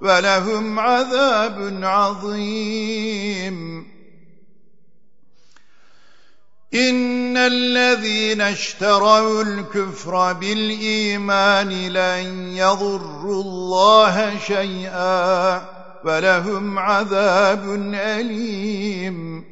ولهم عذاب عظيم. إن الذين اشتروا الكفر بالإيمان لن يضروا الله شيئا ولهم عذاب أليم.